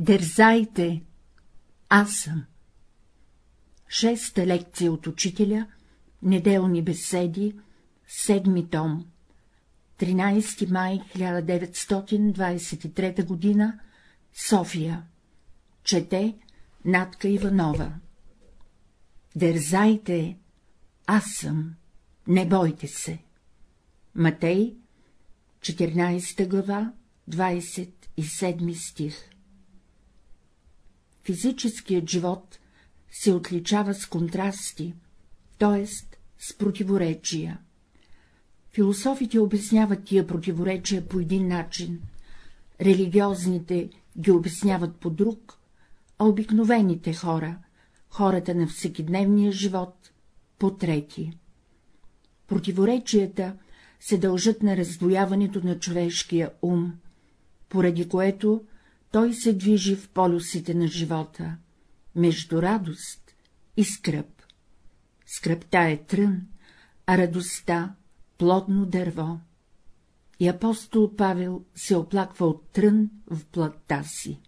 Дерзайте, аз съм. Шеста лекция от учителя, неделни беседи, седми том, 13 май 1923 г., София. Чете Натка Иванова. Дерзайте, аз съм, не бойте се. Матей, 14 глава, 27 стих Физическият живот се отличава с контрасти, т.е. с противоречия. Философите обясняват тия противоречия по един начин, религиозните ги обясняват по друг, а обикновените хора, хората на всекидневния живот, по трети. Противоречията се дължат на раздвояването на човешкия ум, поради което той се движи в полюсите на живота, между радост и скръп. Скръпта е трън, а радостта — плодно дърво. И апостол Павел се оплаква от трън в плътта си.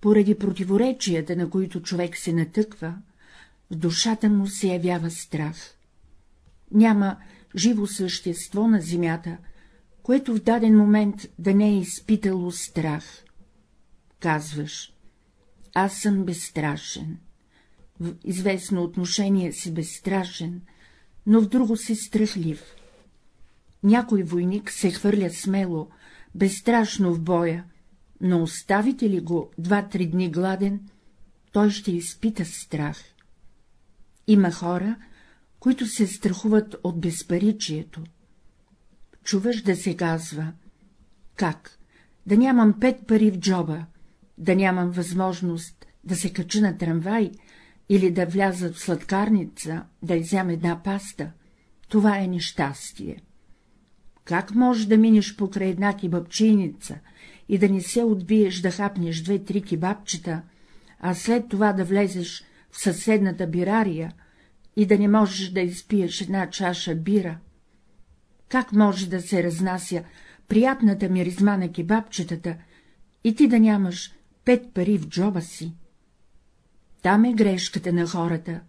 Поради противоречията, на които човек се натъква, в душата му се явява страх. Няма живо същество на земята, което в даден момент да не е изпитало страх. Казваш, аз съм безстрашен, в известно отношение си безстрашен, но в друго си страхлив. Някой войник се хвърля смело, безстрашно в боя, но оставите ли го два-три дни гладен, той ще изпита страх. Има хора, които се страхуват от безпаричието. Чуваш да се казва — как? Да нямам пет пари в джоба, да нямам възможност да се кача на трамвай или да вляза в сладкарница, да изям една паста, това е нещастие. Как може да минеш покрай една кибапчийница и да не се отбиеш да хапнеш две-три кибапчета, а след това да влезеш в съседната бирария и да не можеш да изпиеш една чаша бира? Как може да се разнася приятната миризма на кебабчетата и ти да нямаш пет пари в джоба си? Там е грешката на хората,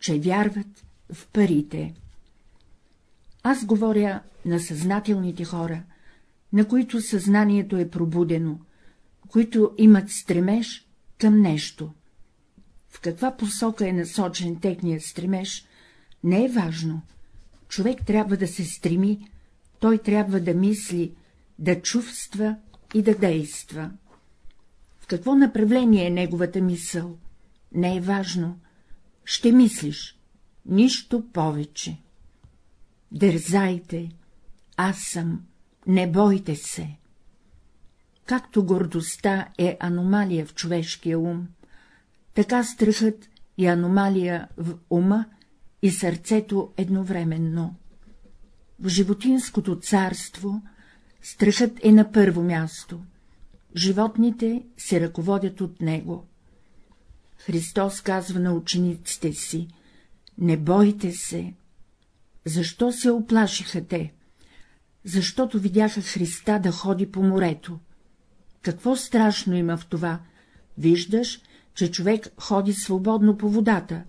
че вярват в парите. Аз говоря на съзнателните хора, на които съзнанието е пробудено, които имат стремеж към нещо. В каква посока е насочен техният стремеж, не е важно. Човек трябва да се стреми, той трябва да мисли, да чувства и да действа. В какво направление е неговата мисъл? Не е важно. Ще мислиш. Нищо повече. Дързайте. Аз съм. Не бойте се. Както гордостта е аномалия в човешкия ум, така страхът и аномалия в ума и сърцето едновременно. В животинското царство страхът е на първо място, животните се ръководят от него. Христос казва на учениците си — не бойте се. Защо се оплашиха те? Защото видяха Христа да ходи по морето. Какво страшно има в това? Виждаш, че човек ходи свободно по водата.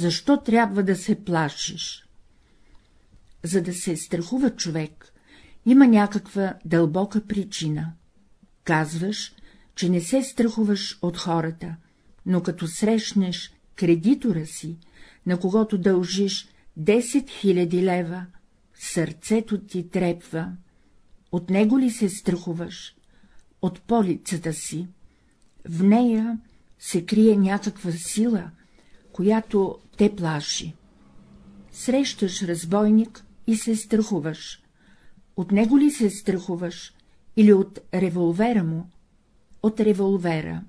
Защо трябва да се плашиш? За да се страхува човек, има някаква дълбока причина. Казваш, че не се страхуваш от хората, но като срещнеш кредитора си, на когото дължиш 10 000 лева, сърцето ти трепва. От него ли се страхуваш? От полицата си. В нея се крие някаква сила, която те плаши. Срещаш разбойник и се страхуваш. От него ли се страхуваш или от револвера му? От револвера.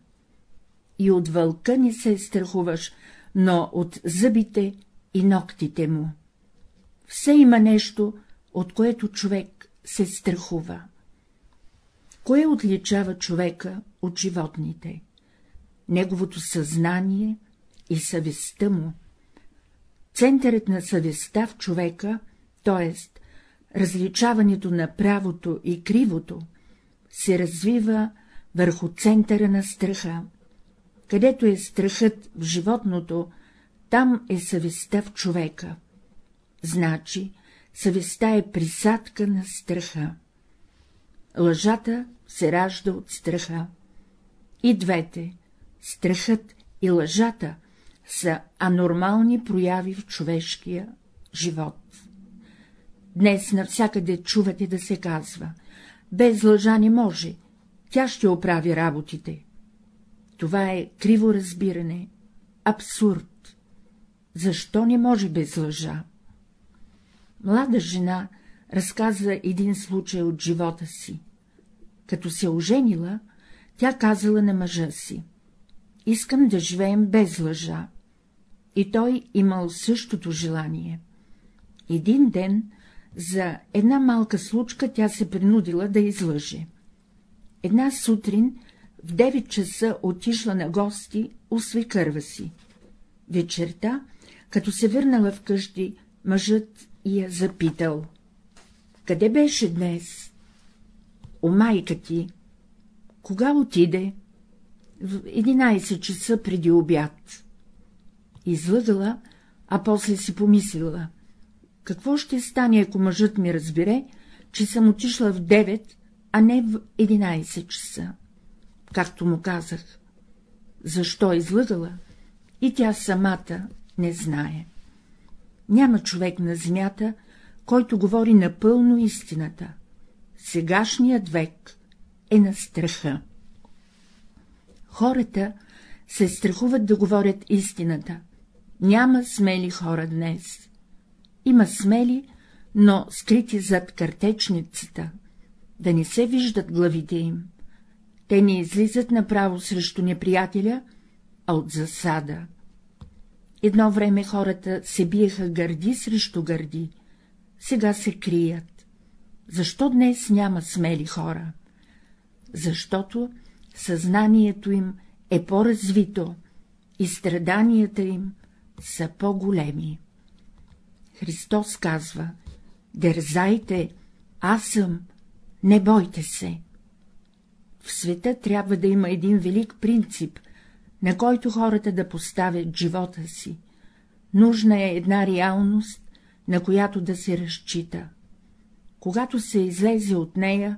И от вълка не се страхуваш, но от зъбите и ногтите му. Все има нещо, от което човек се страхува. Кое отличава човека от животните? Неговото съзнание и съвестта му. Центърът на съвестта в човека, т.е. различаването на правото и кривото, се развива върху центъра на страха. Където е страхът в животното, там е съвестта в човека. Значи, съвестта е присадка на страха. Лъжата се ражда от страха. И двете, страхът и лъжата, са анормални прояви в човешкия живот. Днес навсякъде чувате да се казва — без лъжа не може, тя ще оправи работите. Това е криво разбиране, абсурд. Защо не може без лъжа? Млада жена разказва един случай от живота си. Като се оженила, тя казала на мъжа си — искам да живеем без лъжа. И той имал същото желание. Един ден, за една малка случка, тя се принудила да излъже. Една сутрин в 9 часа отишла на гости у свекърва си. Вечерта, като се върнала вкъщи, мъжът я запитал. Къде беше днес? У майка ти. Кога отиде? В 11 часа преди обяд. Излъгала, а после си помислила. Какво ще стане, ако мъжът ми разбере, че съм отишла в 9, а не в 11 часа? Както му казах. Защо излъгала? И тя самата не знае. Няма човек на земята, който говори напълно истината. Сегашният век е на страха. Хората се страхуват да говорят истината. Няма смели хора днес. Има смели, но скрити зад картечницата, да не се виждат главите им. Те не излизат направо срещу неприятеля, а от засада. Едно време хората се биеха гърди срещу гърди, сега се крият. Защо днес няма смели хора? Защото съзнанието им е по-развито и страданията им са по-големи. Христос казва — дързайте, аз съм, не бойте се. В света трябва да има един велик принцип, на който хората да поставят живота си. Нужна е една реалност, на която да се разчита. Когато се излезе от нея,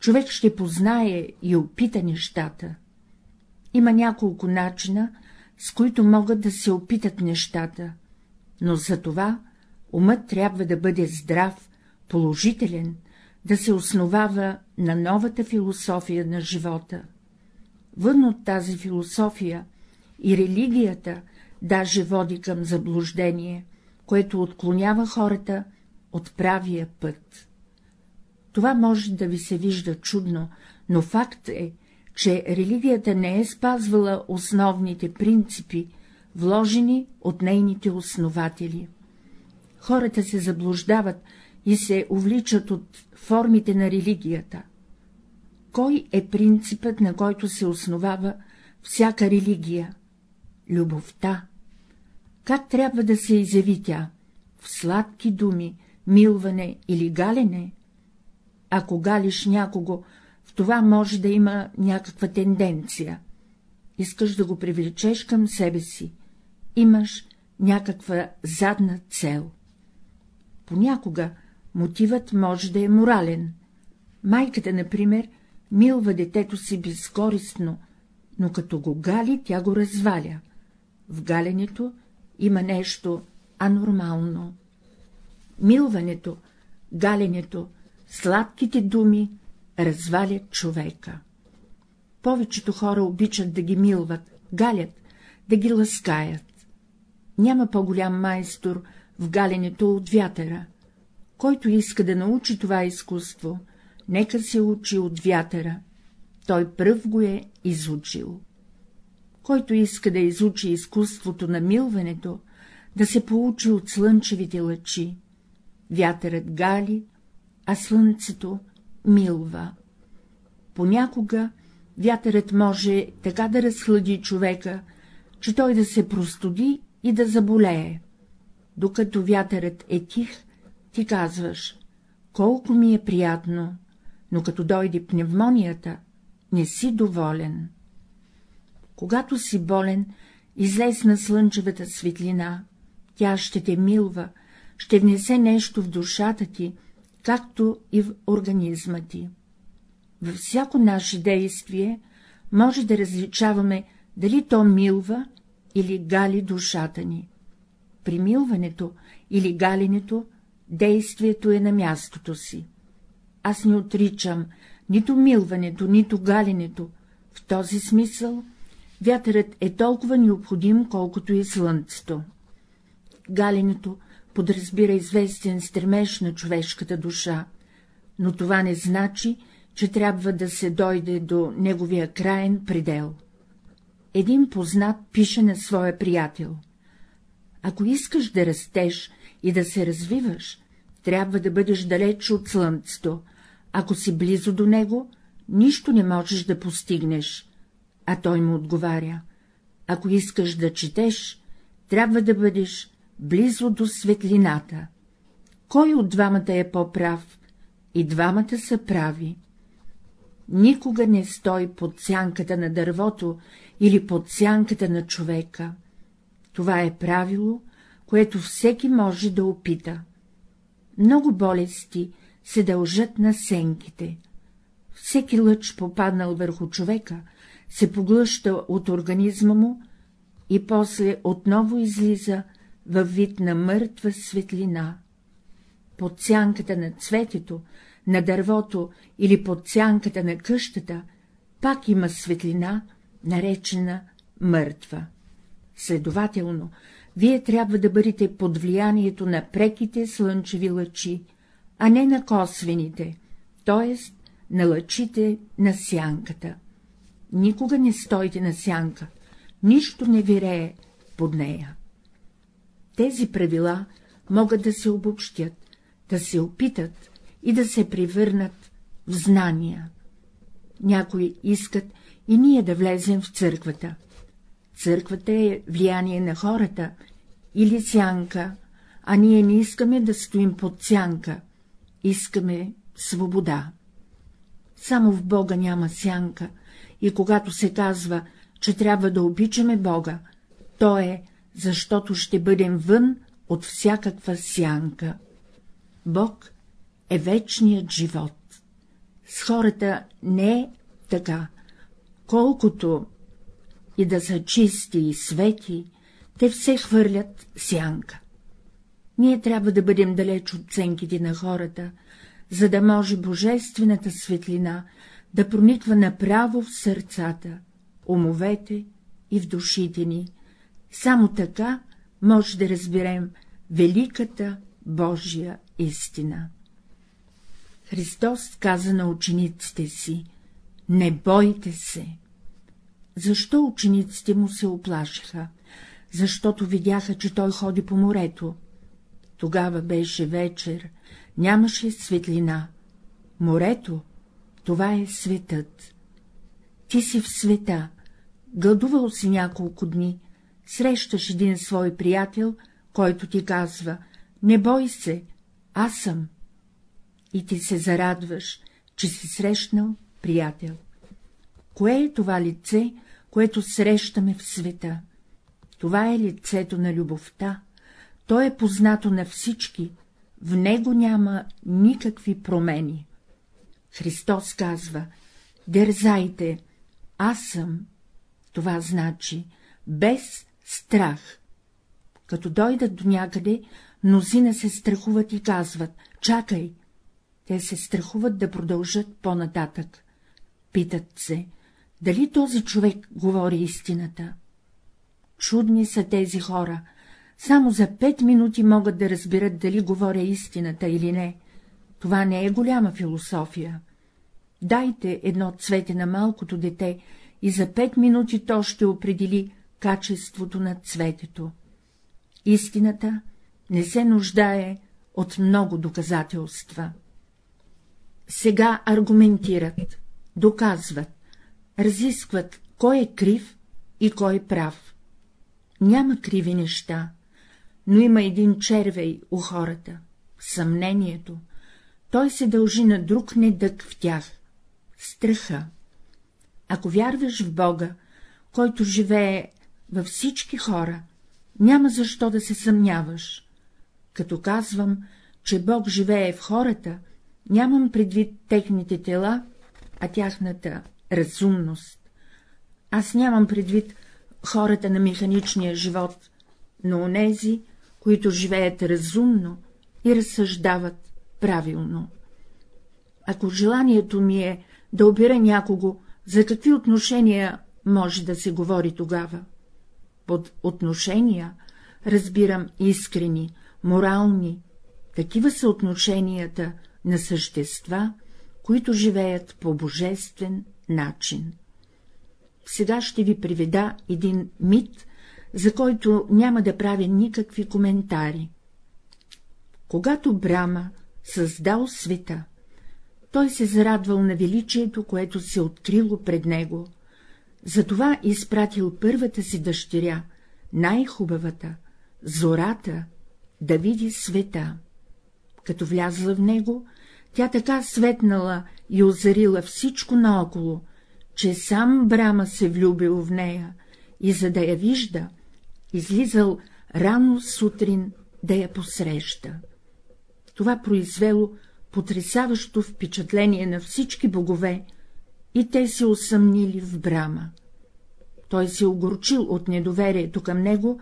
човек ще познае и опита нещата. Има няколко начина, с които могат да се опитат нещата, но за това умът трябва да бъде здрав, положителен, да се основава на новата философия на живота. Вън от тази философия и религията даже води към заблуждение, което отклонява хората от правия път. Това може да ви се вижда чудно, но факт е, че религията не е спазвала основните принципи, вложени от нейните основатели. Хората се заблуждават и се увличат от формите на религията. Кой е принципът, на който се основава всяка религия? Любовта. Как трябва да се изяви тя? В сладки думи, милване или галене? Ако галиш някого, това може да има някаква тенденция. Искаш да го привлечеш към себе си. Имаш някаква задна цел. Понякога мотивът може да е морален. Майката, например, милва детето си безкористно, но като го гали, тя го разваля. В галенето има нещо анормално. Милването, галенето, сладките думи развалят човека. Повечето хора обичат да ги милват, галят, да ги ласкаят. Няма по-голям майстор в галенето от вятъра. Който иска да научи това изкуство, нека се учи от вятъра, той пръв го е изучил. Който иска да изучи изкуството на милването, да се получи от слънчевите лъчи. Вятърът гали, а слънцето милва. Понякога вятърът може така да разхлади човека, че той да се простуди и да заболее. Докато вятърът е тих, ти казваш, колко ми е приятно, но като дойде пневмонията, не си доволен. Когато си болен, излез на слънчевата светлина, тя ще те милва, ще внесе нещо в душата ти, както и в организма ти. Във всяко наше действие може да различаваме, дали то милва или гали душата ни. При милването или галенето действието е на мястото си. Аз не отричам нито милването, нито галенето. В този смисъл вятърът е толкова необходим, колкото и слънцето. Галенето подразбира известен стремеж на човешката душа, но това не значи, че трябва да се дойде до неговия краен предел. Един познат пише на своя приятел. Ако искаш да растеш и да се развиваш, трябва да бъдеш далеч от слънцето, ако си близо до него, нищо не можеш да постигнеш. А той му отговаря, ако искаш да четеш, трябва да бъдеш близо до светлината. Кой от двамата е по-прав? И двамата са прави. Никога не стой под сянката на дървото или под сянката на човека. Това е правило, което всеки може да опита. Много болести се дължат на сенките. Всеки лъч, попаднал върху човека, се поглъща от организма му и после отново излиза във вид на мъртва светлина. Под сянката на цветето, на дървото или под сянката на къщата пак има светлина, наречена мъртва. Следователно, вие трябва да бъдете под влиянието на преките слънчеви лъчи, а не на косвените, т.е. на лъчите на сянката. Никога не стойте на сянка, нищо не вирее под нея. Тези правила могат да се обобщят, да се опитат и да се превърнат в знания. Някои искат и ние да влезем в църквата. Църквата е влияние на хората или сянка, а ние не искаме да стоим под сянка, искаме свобода. Само в Бога няма сянка, и когато се казва, че трябва да обичаме Бога, то е, защото ще бъдем вън от всякаква сянка. Бог е вечният живот. С хората не е така. Колкото и да са чисти и свети, те все хвърлят сянка. Ние трябва да бъдем далеч от ценките на хората, за да може божествената светлина да прониква направо в сърцата, умовете и в душите ни. Само така може да разберем великата Божия истина. Христос каза на учениците си — не бойте се. Защо учениците му се оплашиха? Защото видяха, че той ходи по морето. Тогава беше вечер, нямаше светлина. Морето — това е светът. Ти си в света, гладувал си няколко дни, срещаш един свой приятел, който ти казва — не бой се, аз съм. И ти се зарадваш, че си срещнал приятел. Кое е това лице, което срещаме в света? Това е лицето на любовта, то е познато на всички, в него няма никакви промени. Христос казва — дерзайте, аз съм. Това значи без страх. Като дойдат до някъде, мнозина се страхуват и казват — чакай. Те се страхуват да продължат по-нататък. Питат се, дали този човек говори истината. Чудни са тези хора, само за пет минути могат да разберат дали говоря истината или не. Това не е голяма философия. Дайте едно цвете на малкото дете и за пет минути то ще определи качеството на цветето. Истината не се нуждае от много доказателства. Сега аргументират, доказват, разискват, кой е крив и кой е прав. Няма криви неща, но има един червей у хората — съмнението. Той се дължи на друг недък в тях — страха. Ако вярваш в Бога, който живее във всички хора, няма защо да се съмняваш. Като казвам, че Бог живее в хората, нямам предвид техните тела, а тяхната разумност. Аз нямам предвид хората на механичния живот, но онези, които живеят разумно и разсъждават правилно. Ако желанието ми е да обира някого, за какви отношения може да се говори тогава? Под отношения разбирам искрени, морални, такива са отношенията на същества, които живеят по божествен начин. Сега ще ви приведа един мит, за който няма да правя никакви коментари. Когато Брама създал света, той се зарадвал на величието, което се открило пред него, затова изпратил първата си дъщеря, най-хубавата, зората, да види света. Като влязла в него, тя така светнала и озарила всичко наоколо, че сам Брама се влюбил в нея и за да я вижда, излизал рано сутрин да я посреща. Това произвело потрясаващо впечатление на всички богове, и те се усъмнили в Брама. Той се огорчил от недоверието към него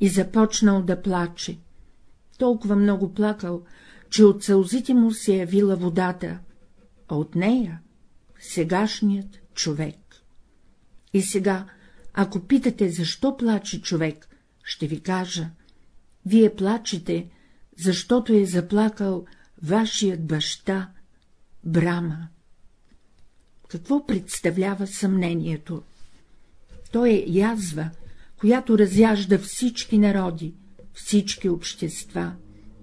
и започнал да плаче. Толкова много плакал, че от сълзите му се явила водата, а от нея — сегашният човек. И сега, ако питате, защо плаче човек, ще ви кажа, вие плачете, защото е заплакал вашият баща Брама. Какво представлява съмнението? То е язва, която разяжда всички народи, всички общества,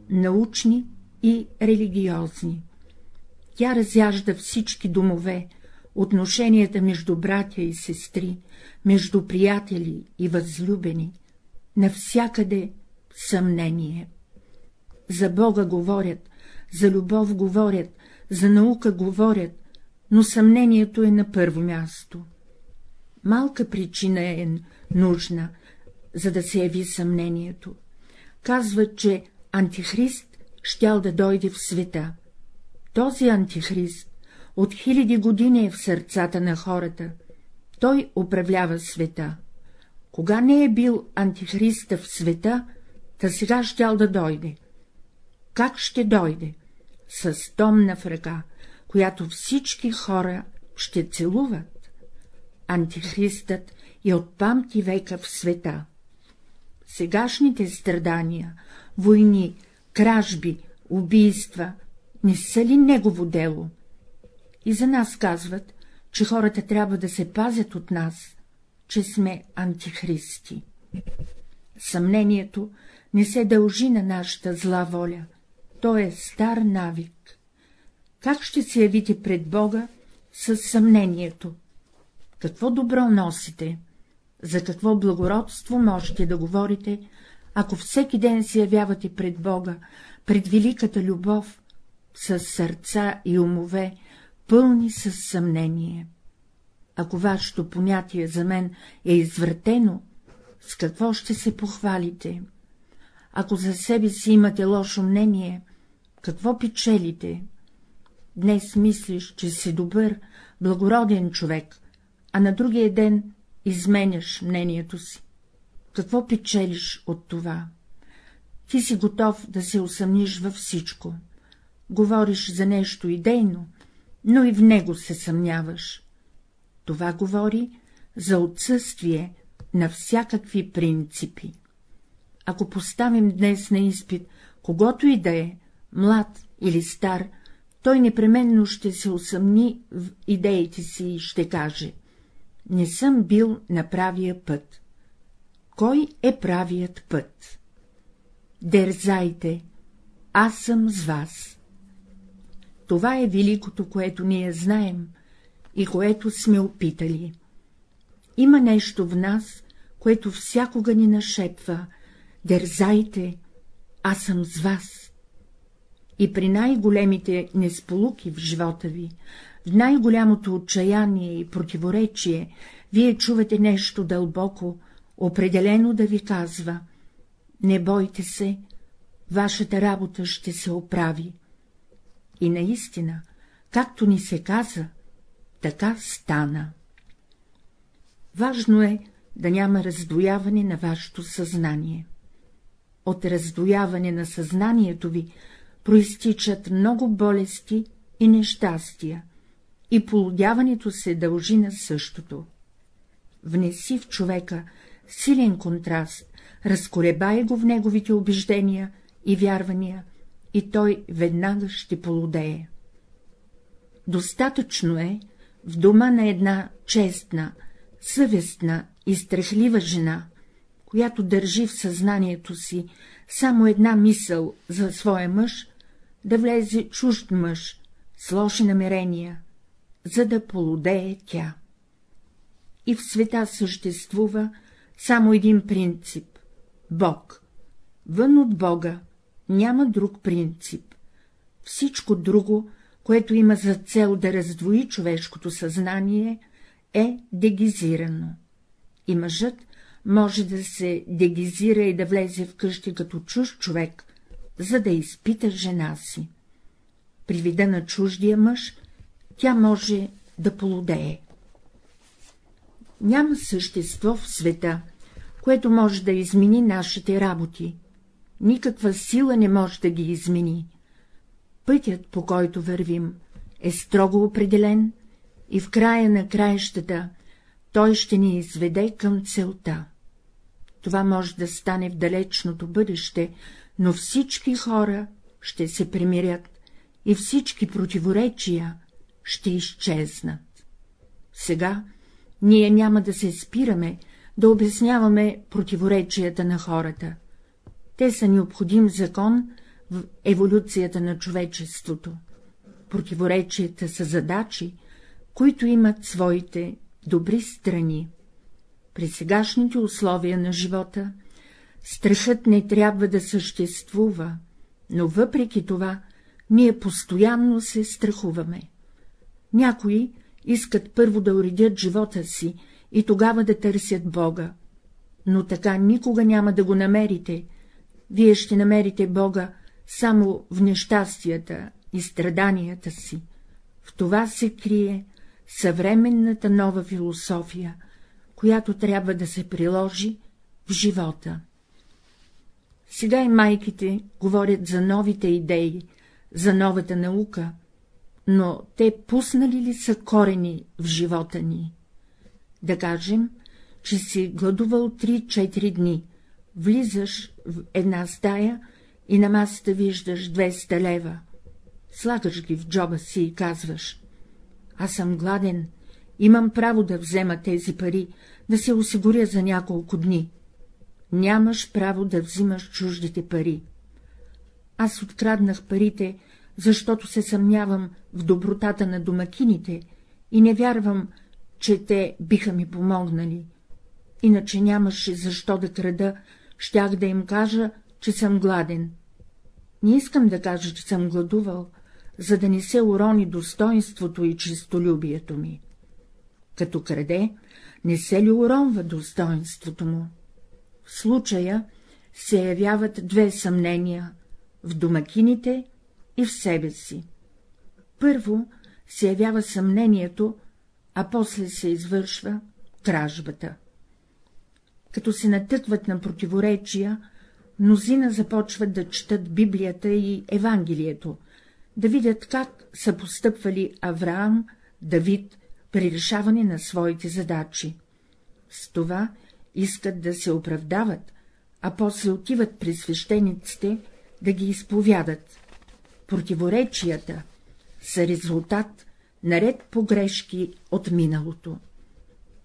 научни и религиозни. Тя разяжда всички домове, отношенията между братя и сестри, между приятели и възлюбени, навсякъде съмнение. За Бога говорят, за любов говорят, за наука говорят, но съмнението е на първо място. Малка причина е нужна, за да се яви съмнението. Казват, че Антихрист щял да дойде в света. Този Антихрист от хиляди години е в сърцата на хората. Той управлява света. Кога не е бил Антихриста в света, та сега щял да дойде. Как ще дойде? С томна в ръка, която всички хора ще целуват. Антихристът е от памти века в света. Сегашните страдания, войни, кражби, убийства не са ли негово дело? И за нас казват, че хората трябва да се пазят от нас, че сме антихристи. Съмнението не се дължи на нашата зла воля, то е стар навик. Как ще се явите пред Бога с съмнението? Какво добро носите? За какво благородство можете да говорите, ако всеки ден се явявате пред Бога, пред великата любов, с сърца и умове, пълни с съмнение? Ако вашето понятие за мен е извратено, с какво ще се похвалите? Ако за себе си имате лошо мнение, какво печелите? Днес мислиш, че си добър, благороден човек, а на другия ден изменяш мнението си. Какво печелиш от това? Ти си готов да се усъмниш във всичко. Говориш за нещо идейно, но и в него се съмняваш. Това говори за отсъствие на всякакви принципи. Ако поставим днес на изпит когото и да е, млад или стар, той непременно ще се усъмни в идеите си и ще каже — не съм бил на правия път. Кой е правият път? Дерзайте, аз съм с вас. Това е великото, което ние знаем и което сме опитали. Има нещо в нас, което всякога ни нашепва — дерзайте, аз съм с вас. И при най-големите несполуки в живота ви, в най-голямото отчаяние и противоречие, вие чувате нещо дълбоко, определено да ви казва — не бойте се, вашата работа ще се оправи. И наистина, както ни се каза, така стана. Важно е да няма раздвояване на вашето съзнание. От раздвояване на съзнанието ви проистичат много болести и нещастия, и полудяването се дължи на същото. Внеси в човека силен контраст, разколебай го в неговите убеждения и вярвания, и той веднага ще полудее. Достатъчно е в дома на една честна, съвестна и страхлива жена, която държи в съзнанието си само една мисъл за своя мъж, да влезе чужд мъж с лоши намерения, за да полудее тя. И в света съществува само един принцип — Бог. Вън от Бога няма друг принцип. Всичко друго, което има за цел да раздвои човешкото съзнание, е дегизирано. И мъжът може да се дегизира и да влезе в къщи като чуж човек, за да изпита жена си. При вида на чуждия мъж тя може да полудее. Няма същество в света, което може да измени нашите работи. Никаква сила не може да ги измени. Пътят, по който вървим, е строго определен и в края на краищата той ще ни изведе към целта. Това може да стане в далечното бъдеще, но всички хора ще се примирят и всички противоречия ще изчезнат. Сега ние няма да се спираме да обясняваме противоречията на хората. Те са необходим закон в еволюцията на човечеството. Противоречията са задачи, които имат своите добри страни. При сегашните условия на живота страхът не трябва да съществува, но въпреки това ние постоянно се страхуваме. Някои искат първо да уредят живота си и тогава да търсят Бога, но така никога няма да го намерите, вие ще намерите Бога само в нещастията и страданията си. В това се крие съвременната нова философия, която трябва да се приложи в живота. Сега и майките говорят за новите идеи, за новата наука, но те пуснали ли са корени в живота ни? Да кажем, че си гладувал 3-4 дни, влизаш в една стая и на масата виждаш 200 лева, слагаш ги в джоба си и казваш — аз съм гладен, имам право да взема тези пари, да се осигуря за няколко дни. Нямаш право да взимаш чуждите пари. Аз откраднах парите, защото се съмнявам в добротата на домакините и не вярвам, че те биха ми помогнали. Иначе нямаше защо да крада, щях да им кажа, че съм гладен. Не искам да кажа, че съм гладувал, за да не се урони достоинството и честолюбието ми. Като краде, не се ли уронва достоинството му? В случая се явяват две съмнения — в домакините и в себе си. Първо се явява съмнението, а после се извършва кражбата. Като се натъкват на противоречия, мнозина започват да четат Библията и Евангелието, да видят как са постъпвали Авраам, Давид при решаване на своите задачи. С това искат да се оправдават, а после отиват при свещениците да ги изповядат. Противоречията са резултат наред погрешки от миналото.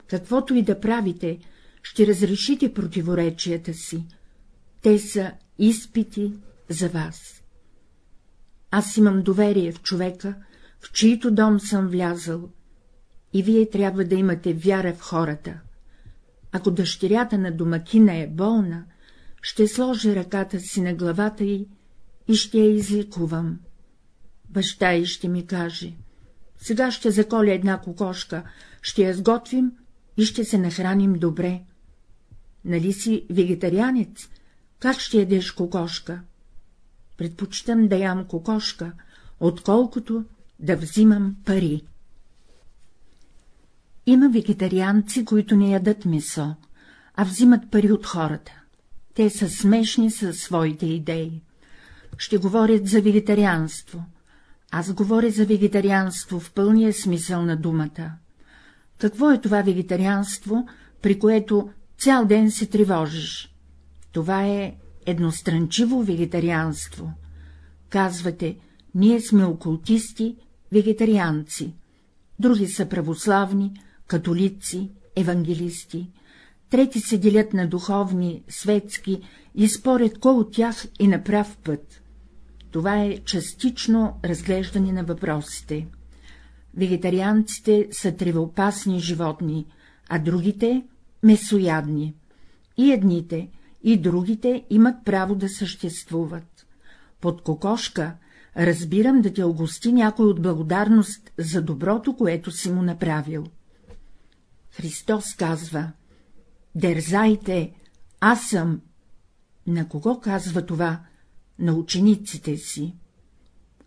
Каквото и да правите, ще разрешите противоречията си. Те са изпити за вас. Аз имам доверие в човека, в чието дом съм влязъл, и вие трябва да имате вяра в хората. Ако дъщерята на домакина е болна, ще сложа ръката си на главата й и ще я излекувам. Баща й ще ми каже Сега ще заколя една кокошка, ще я сготвим и ще се нахраним добре. Нали си вегетарианец? Как ще ядеш кокошка? Предпочитам да ям кокошка, отколкото да взимам пари. Има вегетарианци, които не ядат месо, а взимат пари от хората. Те са смешни със своите идеи. Ще говорят за вегетарианство. Аз говоря за вегетарианство в пълния смисъл на думата. Какво е това вегетарианство, при което цял ден се тревожиш? Това е едностранчиво вегетарианство. Казвате, ние сме окултисти, вегетарианци. Други са православни, католици, евангелисти. Трети се делят на духовни, светски и спорят кой от тях е на прав път. Това е частично разглеждане на въпросите. Вегетарианците са тревоопасни животни, а другите — месоядни. И едните, и другите имат право да съществуват. Под кокошка разбирам да те огости някой от благодарност за доброто, което си му направил. Христос казва — дързайте, аз съм. На кого казва това? На учениците си.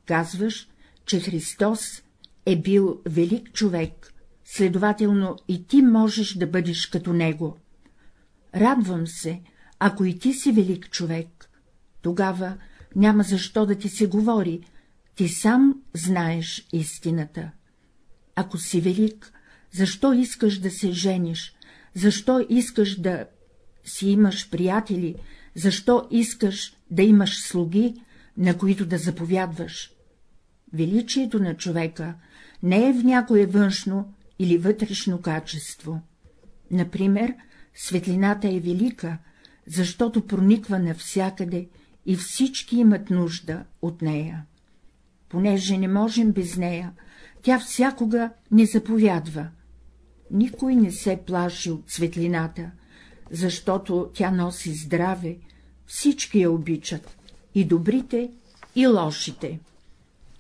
Казваш, че Христос е бил велик човек, следователно и ти можеш да бъдеш като него. Радвам се, ако и ти си велик човек, тогава няма защо да ти се говори, ти сам знаеш истината. Ако си велик, защо искаш да се жениш, защо искаш да си имаш приятели, защо искаш да имаш слуги, на които да заповядваш? Величието на човека не е в някое външно или вътрешно качество. Например, светлината е велика, защото прониква навсякъде и всички имат нужда от нея. Понеже не можем без нея, тя всякога не заповядва. Никой не се плаши от светлината, защото тя носи здраве, всички я обичат, и добрите, и лошите.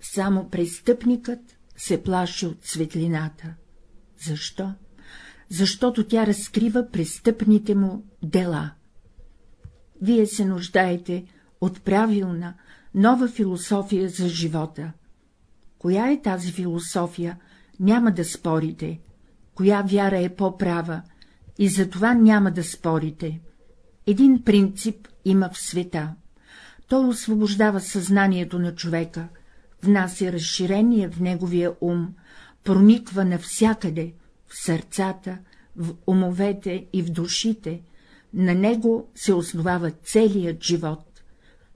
Само престъпникът се плаши от светлината. Защо? Защото тя разкрива престъпните му дела. Вие се нуждаете от правилна, нова философия за живота. Коя е тази философия, няма да спорите, коя вяра е по-права, и за това няма да спорите. Един принцип има в света. Той освобождава съзнанието на човека, внася разширение в неговия ум, прониква навсякъде, в сърцата, в умовете и в душите, на него се основава целият живот.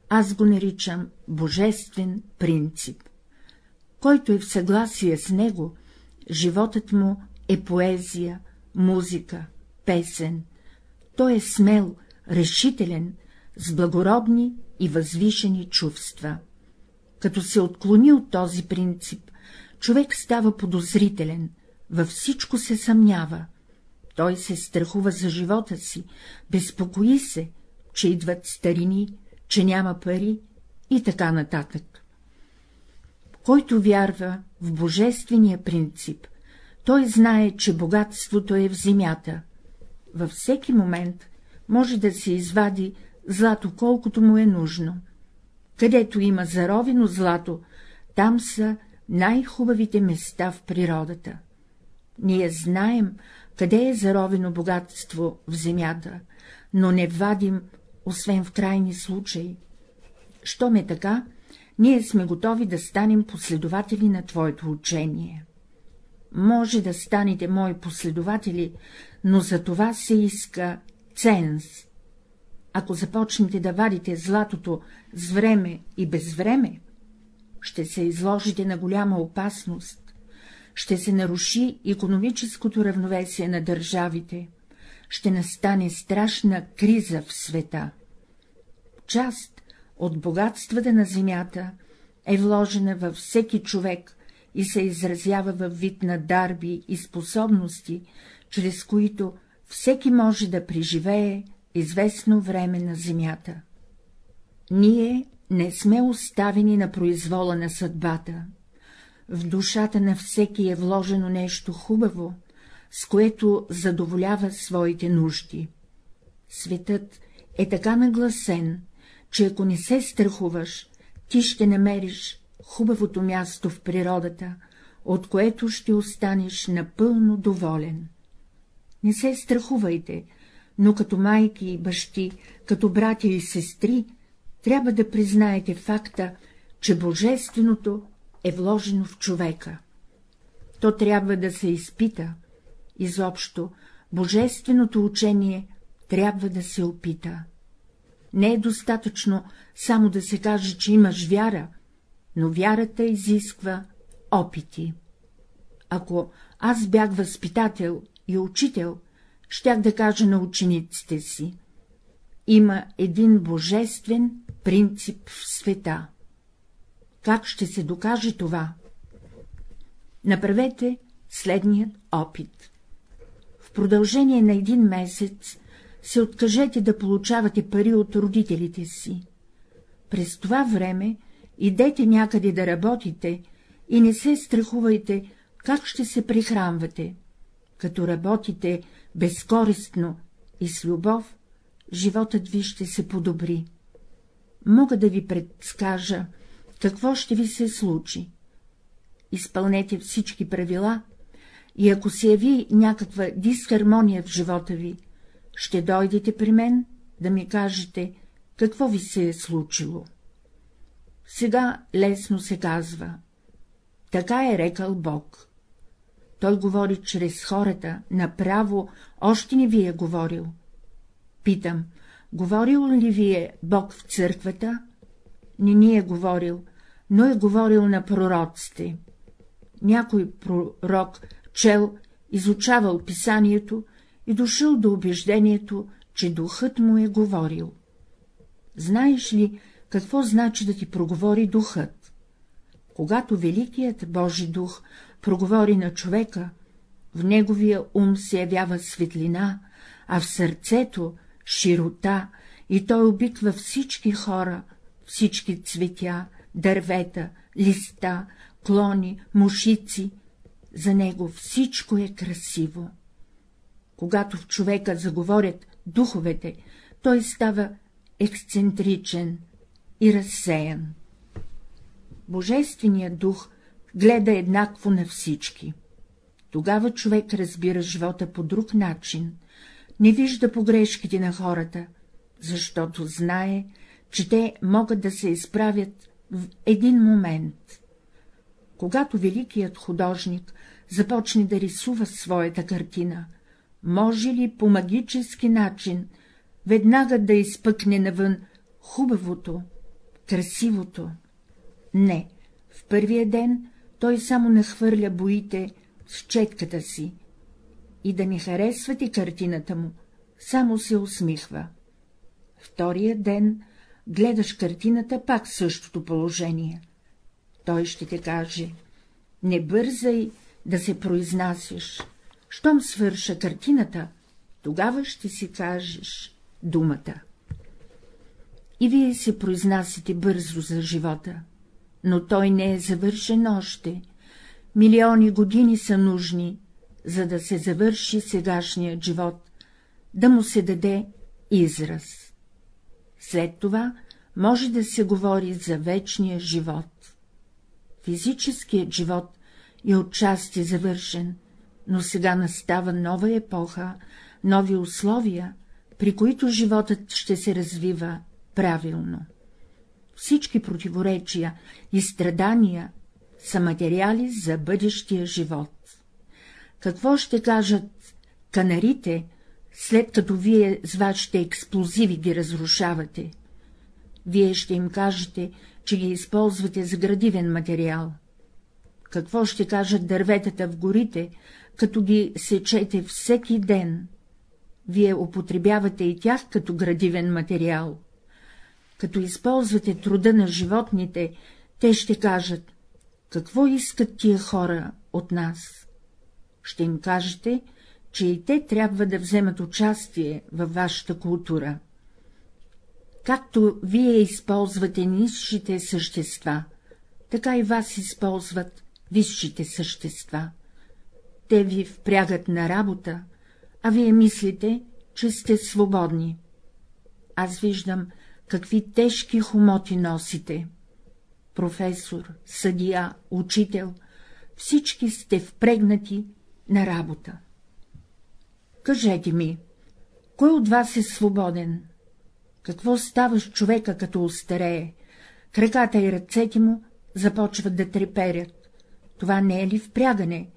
Аз го наричам божествен принцип. Който е в съгласие с него, животът му е поезия, музика, песен. Той е смел, решителен, с благородни и възвишени чувства. Като се отклони от този принцип, човек става подозрителен, във всичко се съмнява. Той се страхува за живота си, безпокои се, че идват старини, че няма пари и така нататък. Който вярва в божествения принцип, той знае, че богатството е в земята. Във всеки момент може да се извади злато колкото му е нужно. Където има заровено злато, там са най-хубавите места в природата. Ние знаем, къде е заровено богатство в земята, но не вадим, освен в крайни случаи. Що ме така, ние сме готови да станем последователи на твоето учение. Може да станете мои последователи, но за това се иска ценз. Ако започнете да вадите златото с време и без време, ще се изложите на голяма опасност, ще се наруши економическото равновесие на държавите, ще настане страшна криза в света. Част от богатствата на земята е вложена във всеки човек и се изразява във вид на дарби и способности, чрез които всеки може да преживее известно време на земята. Ние не сме оставени на произвола на съдбата. в душата на всеки е вложено нещо хубаво, с което задоволява своите нужди. Светът е така нагласен, че ако не се страхуваш, ти ще намериш хубавото място в природата, от което ще останеш напълно доволен. Не се страхувайте, но като майки и бащи, като братя и сестри, трябва да признаете факта, че Божественото е вложено в човека. То трябва да се изпита. Изобщо, Божественото учение трябва да се опита. Не е достатъчно само да се каже, че имаш вяра, но вярата изисква опити. Ако аз бях възпитател и учител, щях да кажа на учениците си. Има един божествен принцип в света. Как ще се докаже това? Направете следният опит. В продължение на един месец се откажете да получавате пари от родителите си. През това време идете някъде да работите и не се страхувайте, как ще се прихранвате. Като работите безкористно и с любов, животът ви ще се подобри. Мога да ви предскажа, какво ще ви се случи. Изпълнете всички правила и ако се яви някаква дисхармония в живота ви, ще дойдете при мен да ми кажете, какво ви се е случило. Сега лесно се казва. Така е рекал Бог. Той говори чрез хората, направо още не ви е говорил. Питам, говорил ли ви е Бог в църквата? Не ни е говорил, но е говорил на пророците. Някой пророк чел, изучавал писанието и дошъл до убеждението, че духът му е говорил. Знаеш ли, какво значи да ти проговори духът? Когато Великият Божи дух проговори на човека, в неговия ум се явява светлина, а в сърцето — широта, и той обиква всички хора, всички цветя, дървета, листа, клони, мушици. За него всичко е красиво. Когато в човека заговорят духовете, той става ексцентричен и разсеян. Божественият дух гледа еднакво на всички. Тогава човек разбира живота по друг начин, не вижда погрешките на хората, защото знае, че те могат да се изправят в един момент. Когато великият художник започне да рисува своята картина, може ли по магически начин веднага да изпъкне навън хубавото, красивото? Не, в първия ден той само нахвърля боите с четката си и да не харесвате картината му, само се усмихва. Втория ден гледаш картината пак същото положение. Той ще те каже — не бързай да се произнасяш, щом свърша картината, тогава ще си кажеш думата. И вие се произнасите бързо за живота, но той не е завършен още. Милиони години са нужни, за да се завърши сегашният живот, да му се даде израз. След това може да се говори за вечния живот. Физическият живот е отчасти завършен, но сега настава нова епоха, нови условия, при които животът ще се развива правилно. Всички противоречия и страдания са материали за бъдещия живот. Какво ще кажат канарите, след като вие с вашите експлозиви ги разрушавате? Вие ще им кажете, че ги използвате за градивен материал. Какво ще кажат дърветата в горите, като ги сечете всеки ден? Вие употребявате и тях като градивен материал. Като използвате труда на животните, те ще кажат, какво искат тия хора от нас? Ще им кажете, че и те трябва да вземат участие във вашата култура. Както вие използвате низшите същества, така и вас използват висшите същества. Те ви впрягат на работа, а вие мислите, че сте свободни. Аз виждам, какви тежки хомоти носите. Професор, съдия, учител, всички сте впрегнати на работа. Кажете ми, кой от вас е свободен? Какво става с човека, като остарее? Краката и ръцете му започват да треперят. Това не е ли впрягане?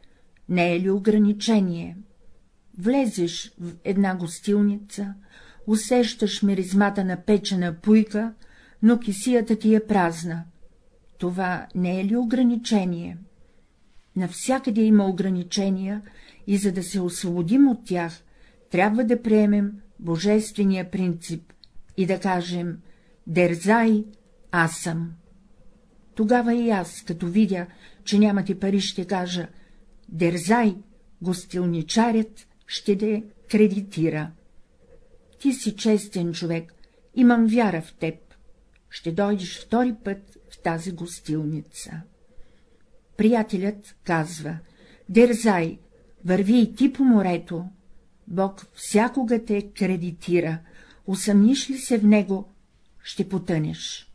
Не е ли ограничение? Влезеш в една гостилница, усещаш миризмата на печена пуйка, но кисията ти е празна. Това не е ли ограничение? Навсякъде има ограничения и за да се освободим от тях, трябва да приемем божествения принцип и да кажем «Дерзай, аз съм». Тогава и аз, като видя, че нямате пари, ще кажа «Дерзай, гостилничарят ще те кредитира». Ти си честен човек, имам вяра в теб. Ще дойдеш втори път в тази гостилница. Приятелят казва — дерзай, върви и ти по морето. Бог всякога те кредитира, усъмниш ли се в него, ще потънеш.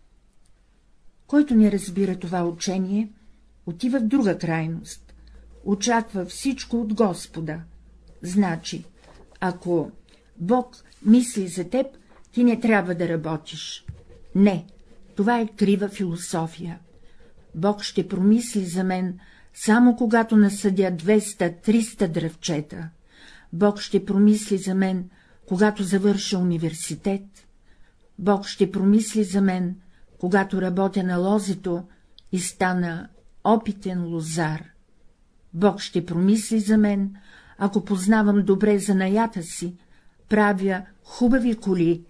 Който не разбира това учение, отива в друга крайност, очаква всичко от Господа. Значи, ако Бог мисли за теб, ти не трябва да работиш. Не, това е крива философия. Бог ще промисли за мен, само когато насъдя 200-300 дръвчета. Бог ще промисли за мен, когато завърша университет. Бог ще промисли за мен, когато работя на лозето и стана опитен лозар. Бог ще промисли за мен, ако познавам добре занаята си, правя хубави коли.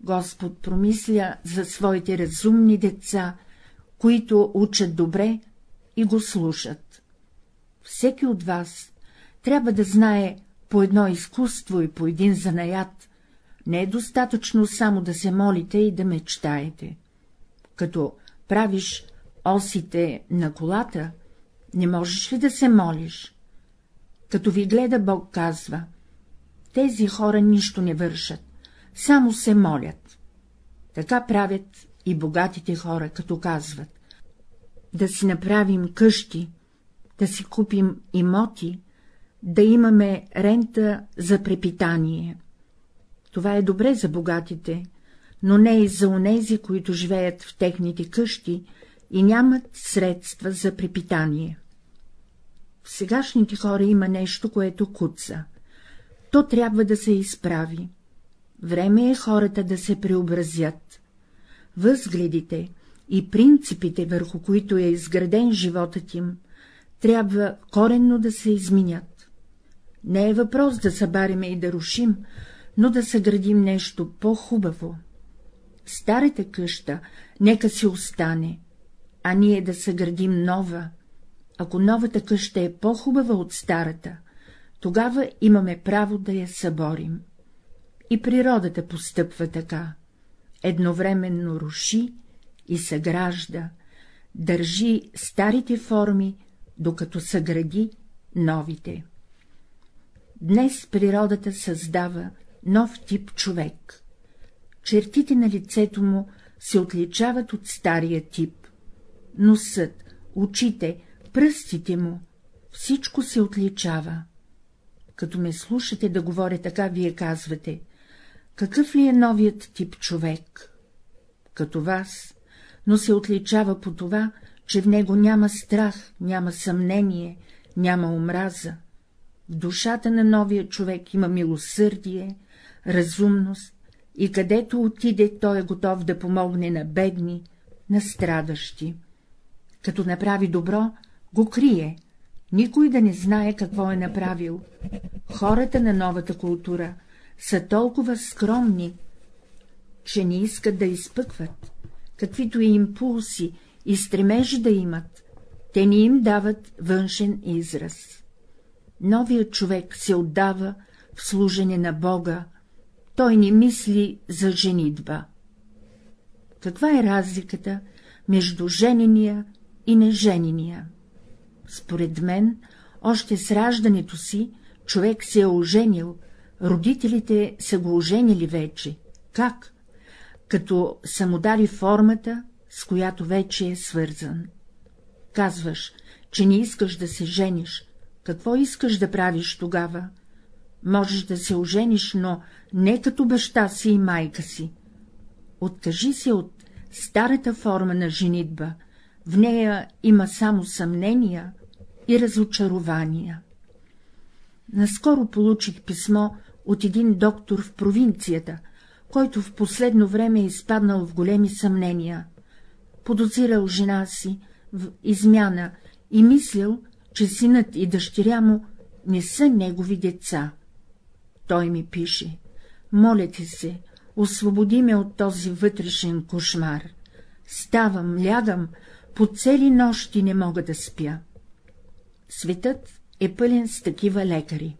Господ промисля за своите разумни деца, които учат добре и го слушат. Всеки от вас трябва да знае по едно изкуство и по един занаят. Не е достатъчно само да се молите и да мечтаете. Като правиш осите на колата, не можеш ли да се молиш? Като ви гледа, Бог казва — тези хора нищо не вършат, само се молят. Така правят и богатите хора, като казват — да си направим къщи, да си купим имоти, да имаме рента за препитание. Това е добре за богатите, но не и за онези, които живеят в техните къщи и нямат средства за препитание. В сегашните хора има нещо, което куца. То трябва да се изправи. Време е хората да се преобразят. Възгледите и принципите, върху които е изграден животът им, трябва коренно да се изменят. Не е въпрос да събариме и да рушим, но да съградим нещо по-хубаво. Старата къща нека си остане, а ние да съградим нова. Ако новата къща е по-хубава от старата, тогава имаме право да я съборим. И природата постъпва така. Едновременно руши и съгражда, държи старите форми, докато съгради новите. Днес природата създава нов тип човек. Чертите на лицето му се отличават от стария тип. Носът, очите, пръстите му, всичко се отличава. Като ме слушате да говоря така, вие казвате, какъв ли е новият тип човек? Като вас, но се отличава по това, че в него няма страх, няма съмнение, няма омраза. В душата на новия човек има милосърдие, разумност и където отиде, той е готов да помогне на бедни, на страдащи. Като направи добро, го крие, никой да не знае какво е направил. Хората на новата култура са толкова скромни, че не искат да изпъкват, каквито и импулси и стремежи да имат, те ни им дават външен израз. Новият човек се отдава в служене на Бога, той не мисли за женитба. Каква е разликата между женения и неженения? Според мен, още с раждането си, човек се е оженил, родителите са го оженили вече. Как? Като са му дали формата, с която вече е свързан. Казваш, че не искаш да се жениш. Какво искаш да правиш тогава? Можеш да се ожениш, но не като баща си и майка си. Откажи се от старата форма на женитба, в нея има само съмнения и разочарования. Наскоро получих писмо от един доктор в провинцията, който в последно време е изпаднал в големи съмнения. Подозирал жена си в измяна и мислил, че синът и дъщеря му не са негови деца. Той ми пише, моля ти се, освободи ме от този вътрешен кошмар. Ставам, лягам, по цели нощи не мога да спя. Светът е пълен с такива лекари.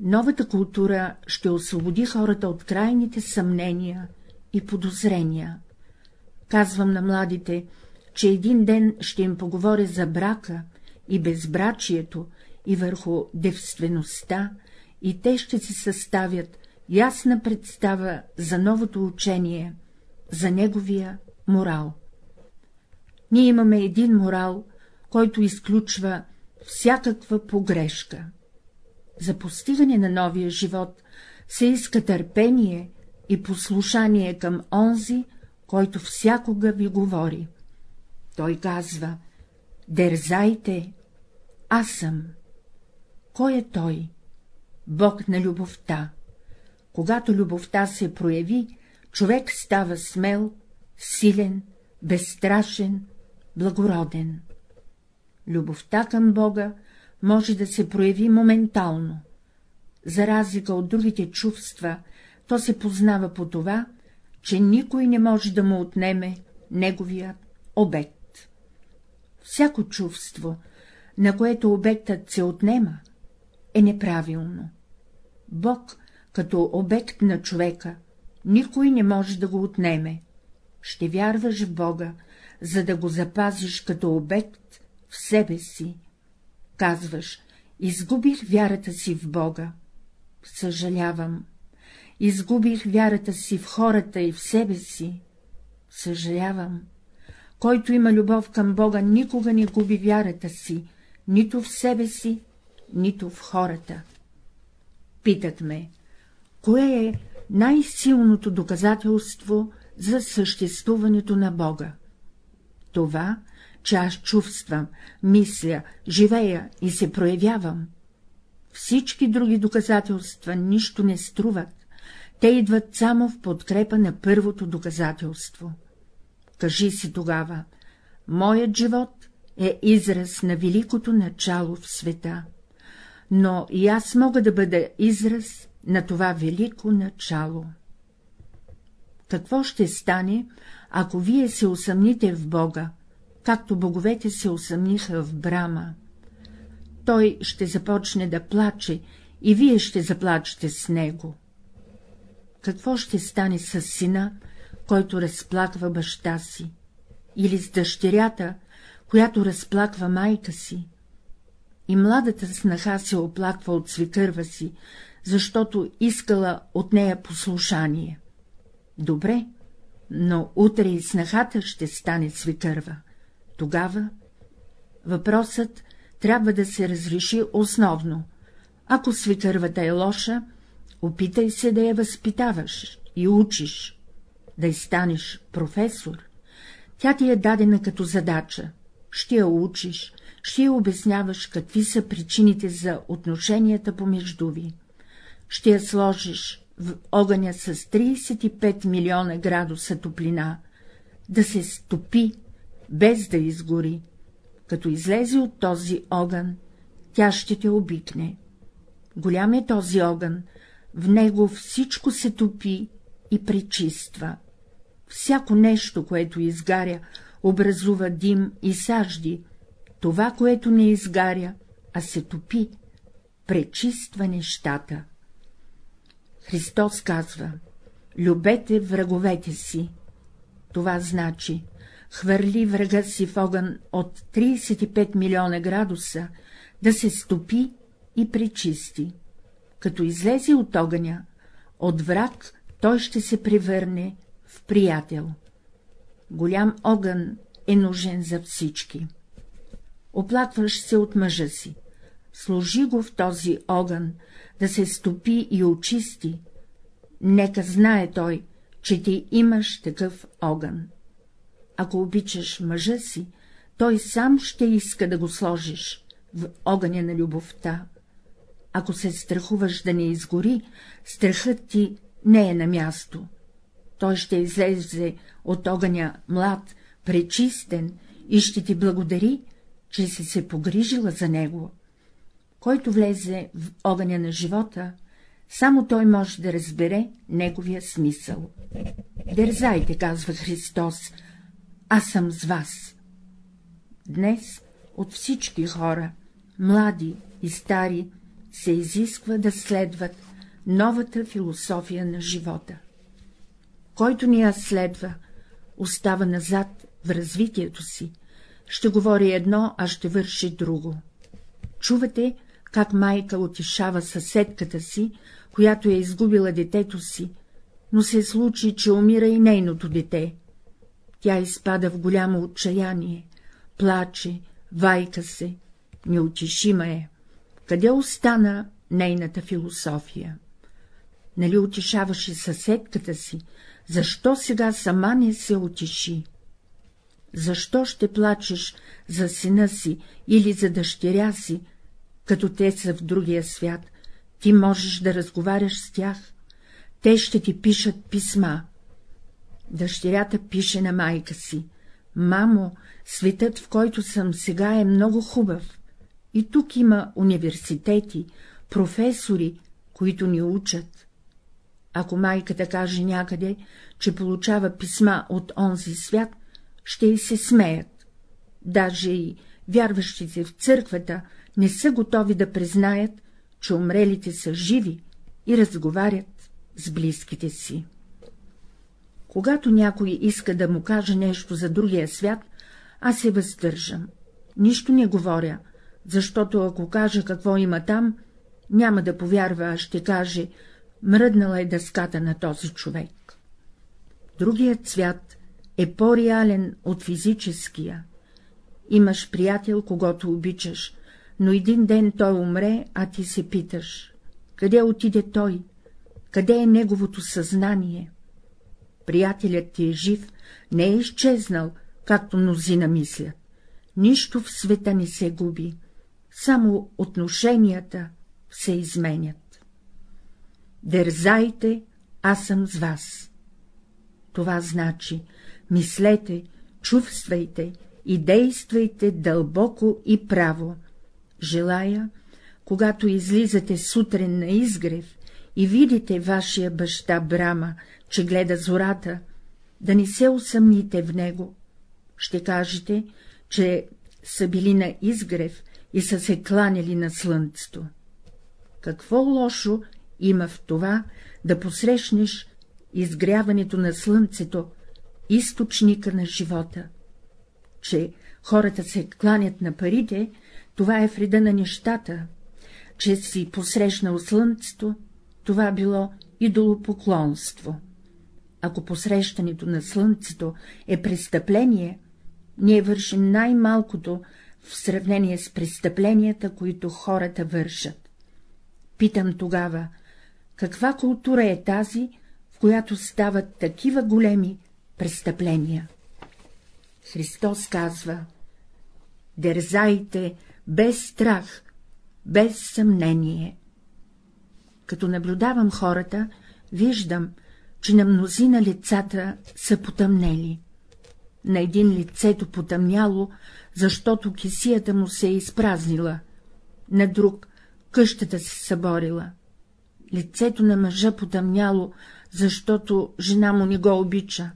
Новата култура ще освободи хората от крайните съмнения и подозрения. Казвам на младите, че един ден ще им поговоря за брака и безбрачието и върху девствеността, и те ще си съставят ясна представа за новото учение, за неговия морал. Ние имаме един морал, който изключва всякаква погрешка. За постигане на новия живот се иска търпение и послушание към онзи, който всякога ви говори. Той казва — дерзайте, аз съм. Кой е той? Бог на любовта. Когато любовта се прояви, човек става смел, силен, безстрашен, благороден. Любовта към Бога може да се прояви моментално. За разлика от другите чувства, то се познава по това, че никой не може да му отнеме неговия обект. Всяко чувство, на което обектът се отнема, е неправилно. Бог, като обект на човека, никой не може да го отнеме. Ще вярваш в Бога, за да го запазиш като обект в себе си. Казваш, изгубих вярата си в Бога. Съжалявам. Изгубих вярата си в хората и в себе си. Съжалявам. Който има любов към Бога, никога не губи вярата си, нито в себе си, нито в хората. Питат ме, кое е най-силното доказателство за съществуването на Бога? Това, че аз чувствам, мисля, живея и се проявявам. Всички други доказателства нищо не струват, те идват само в подкрепа на първото доказателство. Кажи си тогава, моят живот е израз на великото начало в света, но и аз мога да бъда израз на това велико начало. Какво ще стане, ако вие се усъмните в Бога, както боговете се усъмниха в Брама? Той ще започне да плаче и вие ще заплачете с него. Какво ще стане с сина, който разплаква баща си, или с дъщерята, която разплаква майка си? И младата снаха се оплаква от свекърва си, защото искала от нея послушание. Добре, но утре и снахата ще стане свекърва. Тогава въпросът трябва да се разреши основно. Ако свекървата е лоша, опитай се да я възпитаваш и учиш, да й станеш професор. Тя ти е дадена като задача, ще я учиш, ще я обясняваш какви са причините за отношенията помежду ви. Ще я сложиш в огъня с 35 милиона градуса топлина, да се стопи, без да изгори. Като излезе от този огън, тя ще те обикне. Голям е този огън, в него всичко се топи и пречиства. Всяко нещо, което изгаря, образува дим и сажди, това, което не изгаря, а се топи, пречиства нещата. Христос казва — любете враговете си. Това значи, хвърли врага си в огън от 35 милиона градуса, да се стопи и пречисти. Като излезе от огъня, от враг той ще се превърне в приятел. Голям огън е нужен за всички. Оплакваш се от мъжа си. Сложи го в този огън, да се стопи и очисти. Нека знае той, че ти имаш такъв огън. Ако обичаш мъжа си, той сам ще иска да го сложиш в огъня на любовта. Ако се страхуваш да не изгори, страхът ти не е на място. Той ще излезе от огъня млад, пречистен и ще ти благодари, че си се погрижила за него. Който влезе в огъня на живота, само той може да разбере неговия смисъл. Дерзайте, казва Христос, аз съм с вас. Днес от всички хора, млади и стари, се изисква да следват новата философия на живота. Който ни я следва, остава назад в развитието си, ще говори едно, а ще върши друго. Чувате, как майка утешава съседката си, която е изгубила детето си, но се случи, че умира и нейното дете. Тя изпада в голямо отчаяние, плаче, вайка се, неутешима е. Къде остана нейната философия? Нали утешаваше съседката си, защо сега сама не се утеши? Защо ще плачеш за сина си или за дъщеря си, като те са в другия свят, ти можеш да разговаряш с тях, те ще ти пишат писма. Дъщерята пише на майка си. Мамо, светът, в който съм сега, е много хубав. И тук има университети, професори, които ни учат. Ако майката каже някъде, че получава писма от онзи свят, ще й се смеят. Даже и вярващите в църквата не са готови да признаят, че умрелите са живи и разговарят с близките си. Когато някой иска да му каже нещо за другия свят, аз се въздържам. Нищо не говоря, защото ако кажа какво има там, няма да повярва, а ще каже, мръднала е дъската на този човек. Другият свят е по-реален от физическия. Имаш приятел, когато обичаш, но един ден той умре, а ти се питаш, къде отиде той, къде е неговото съзнание? Приятелят ти е жив, не е изчезнал, както мнозина мислят. Нищо в света не се губи, само отношенията се изменят. Дързайте, аз съм с вас. Това значи, мислете, чувствайте и действайте дълбоко и право. Желая, когато излизате сутрин на изгрев и видите вашия баща Брама, че гледа зората, да не се усъмните в него. Ще кажете, че са били на изгрев и са се кланяли на слънцето. Какво лошо има в това да посрещнеш изгряването на слънцето, източника на живота? Че хората се кланят на парите, това е вреда на нещата, че си посрещнал слънцето, това било идолопоклонство. Ако посрещането на слънцето е престъпление, ние вършим най-малкото в сравнение с престъпленията, които хората вършат. Питам тогава, каква култура е тази, в която стават такива големи престъпления? Христос казва — дерзайте без страх, без съмнение. Като наблюдавам хората, виждам, че на мнозина лицата са потъмнели. На един лицето потъмняло, защото кисията му се е изпразнила, на друг къщата се съборила. Лицето на мъжа потъмняло, защото жена му не го обича.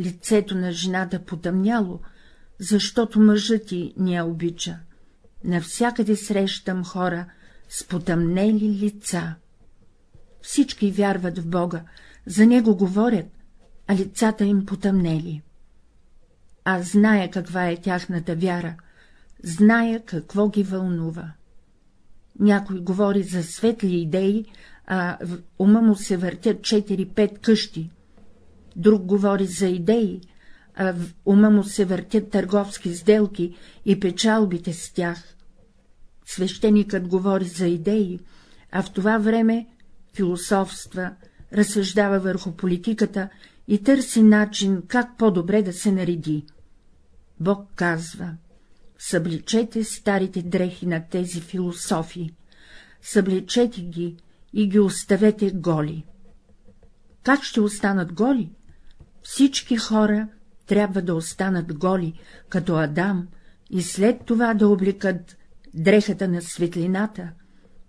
Лицето на жената потъмняло, защото мъжът ти не я обича. Навсякъде срещам хора с потъмнели лица. Всички вярват в Бога, за Него говорят, а лицата им потъмнели. Аз зная каква е тяхната вяра, зная какво ги вълнува. Някой говори за светли идеи, а в ума му се въртят 4-5 къщи. Друг говори за идеи, а в ума му се въртят търговски сделки и печалбите с тях. Свещеникът говори за идеи, а в това време философства, разсъждава върху политиката и търси начин, как по-добре да се нареди. Бог казва — събличете старите дрехи на тези философии, събличете ги и ги оставете голи. Как ще останат голи? Всички хора трябва да останат голи, като Адам, и след това да облекат дрехата на светлината,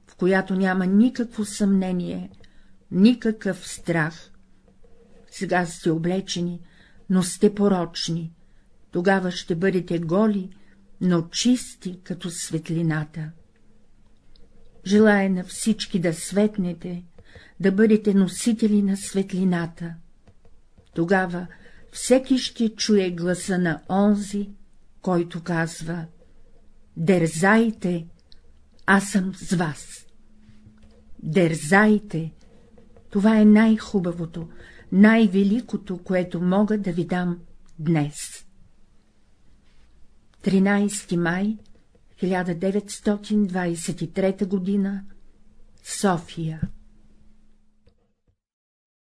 в която няма никакво съмнение, никакъв страх. Сега сте облечени, но сте порочни, тогава ще бъдете голи, но чисти като светлината. Желая на всички да светнете, да бъдете носители на светлината. Тогава всеки ще чуе гласа на онзи, който казва — Дерзайте, аз съм с вас. Дерзайте, това е най-хубавото, най-великото, което мога да ви дам днес. 13 май 1923 г. София